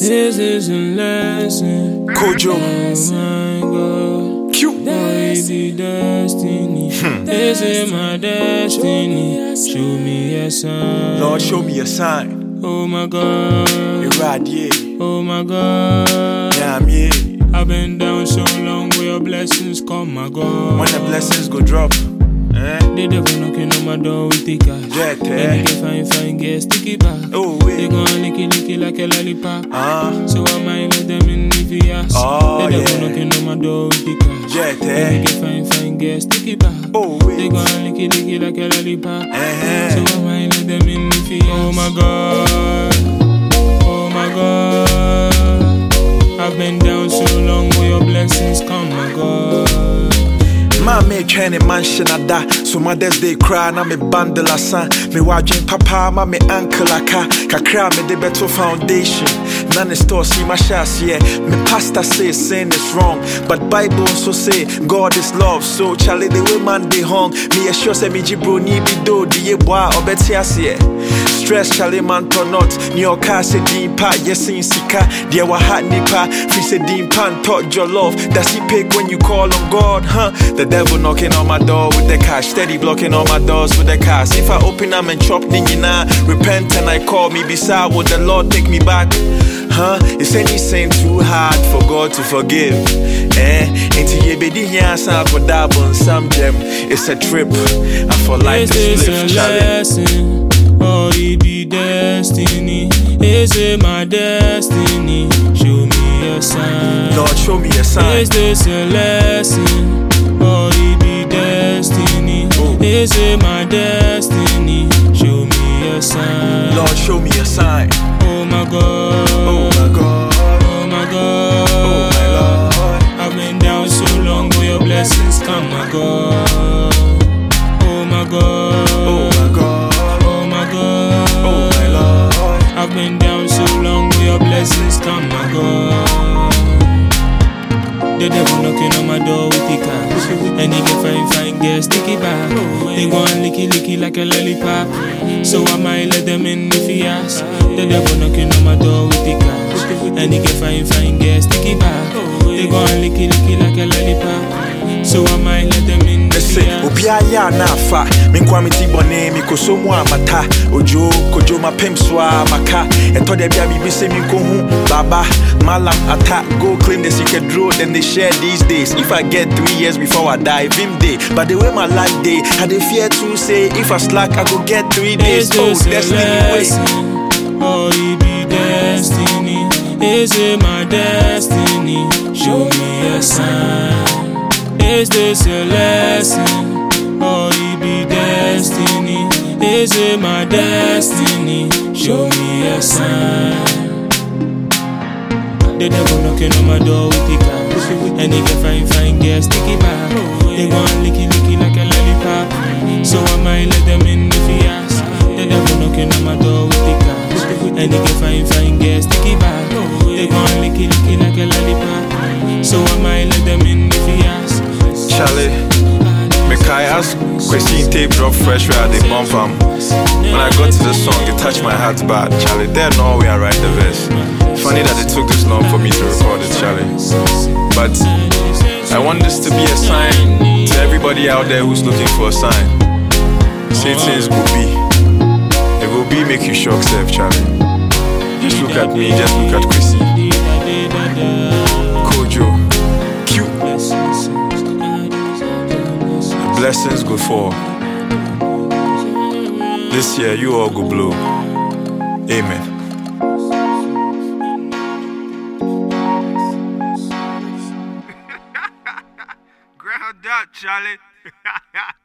This is a lesson. Kojo. Oh my God. Q. Baby destiny. Hmm. This is my destiny. Show me a sign. Lord, show me a sign. Oh my God. Irradiate. Oh my God. Yeah, I'm here. I've been down so long where your blessings come, my God. When the blessings go drop. The devil knocking on my door with the cash. Jet, eh? they get fine, fine, get sticky back. Oh, They wait. gon' licky, licky like a lollipop. Ah. So I might let them in if he ask. Oh, the devil yeah. knocking on my door with the cash. Jet, eh? they get fine, fine, get sticky back. Oh, They wait. gon' licky, licky like a lollipop. Eh, So. I might let them in if he ask. Oh my God. Oh my God. I've been down so long where your blessings come. Ma me twɛn ne manhyɛ nada so my mothers day cry na me bundle asa me wadwen papa ma me ankle aka kakra me mede bɛto foundation. Na ne store si mahyɛ yeah. me pastor say sin is wrong. But bible nso say god is love. So Charlie the way man dey hung. Me assure sɛ megye broni bi do de yɛ boa a ɔbɛte aseɛ stress chale man tɔ not ne ɔkaa sɛ din pa yɛsen sika deɛ waha nipa firi sɛ din pa ntɔ love, does he pick when you call on god huh the devil knocking on my door with the cash steady blocking all my doors with the cash if i open them and chop the nyinaa repent and i call me beside would the lord take me back Huh? Is any sin too hard for God to forgive? Eh? Bedi here sa for dabon some gem. It's a trip. I for life is a live challenge. Destiny. Is my destiny? Show me a sign. Lord, show me a sign. Is this a lesson, or it be destiny? Oh. Is it my destiny? Show me a sign. Lord, show me a sign. Oh my God. Oh my God. Oh my God. Oh my Lord. I've been down so long where your blessings come, my God. Oh my God. Oh my God. Oh my God. Oh my Lord. I've been down come, my God. The devil knocking on my door with the cash. And he get fine, fine, get sticky back. They go and licky, licky like a lollipop. So I might let them in if he ask. The devil knocking on my door with the cash. And he get fine, fine, get sticky back. They go and licky, licky like a lollipop. So I might let them in if Mese, he ask. obiara yɛ a na afa. Me nkwa me ti bɔne mekɔso mu a mata odwo kodwo mapem so a maka. Ɛtɔ da bia biribi sɛ menkɔhu baba malam ata go claim the secret road then they share these days. If i get three years before i die vim day but the way my life day i dey fear to say if i slack i go get three days. oh destiny wait. or it be destiny? Is it my destiny? Show me a sign. Is this a lesson, or it be destiny? Is it my destiny? Show me a sign. The devil knocking on my door with the cash And he get fine, fine, get sticky back. They and licky, licky like a lollipop. So I might let them in if he ask The devil knocking on my door with the cash And he get fine, fine, get sticky back. They and licky, licky like a lollipop. So I might let them in if he ask Charlie, Mekai as Christine tape drop fresh where they bump am. When I got to the song, it touched my heart bad. Charlie, there no way I write the verse. Funny that it took this long for me to record it, Charlie. But I want this to be a sign to everybody out there who's looking for a sign. Say things go be. It will be make you shock self, Charlie. Just look at me, just look at Chrissy. Blessings go fall. This year you all go blow. Amen. Ground up, Charlie.